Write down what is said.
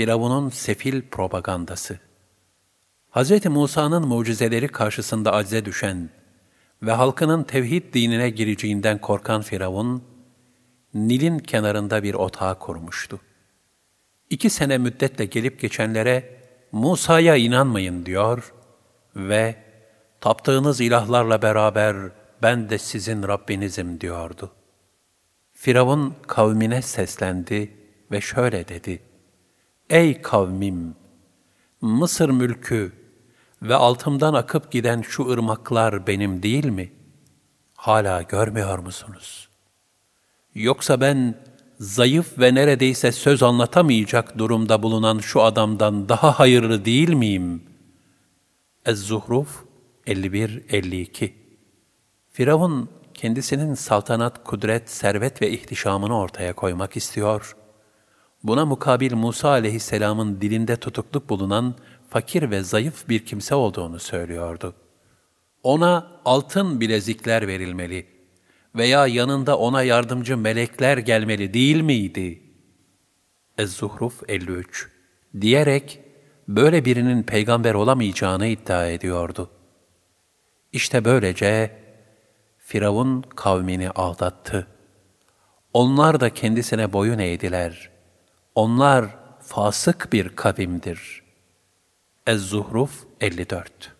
Firavun'un sefil propagandası. Hz. Musa'nın mucizeleri karşısında acze düşen ve halkının tevhid dinine gireceğinden korkan Firavun, Nil'in kenarında bir otağı kurmuştu. İki sene müddetle gelip geçenlere Musa'ya inanmayın diyor ve taptığınız ilahlarla beraber ben de sizin Rabbinizim diyordu. Firavun kavmine seslendi ve şöyle dedi. Ey kavmim! Mısır mülkü ve altımdan akıp giden şu ırmaklar benim değil mi? Hala görmüyor musunuz? Yoksa ben zayıf ve neredeyse söz anlatamayacak durumda bulunan şu adamdan daha hayırlı değil miyim? Ez-Zuhruf 51-52 Firavun kendisinin saltanat, kudret, servet ve ihtişamını ortaya koymak istiyor. Buna mukabil Musa aleyhisselamın dilinde tutukluk bulunan fakir ve zayıf bir kimse olduğunu söylüyordu. Ona altın bilezikler verilmeli veya yanında ona yardımcı melekler gelmeli değil miydi? Ez-Zuhruf 53 diyerek böyle birinin peygamber olamayacağını iddia ediyordu. İşte böylece Firavun kavmini aldattı. Onlar da kendisine boyun eğdiler. Onlar fasık bir kavimdir. Ez-Zuhruf 54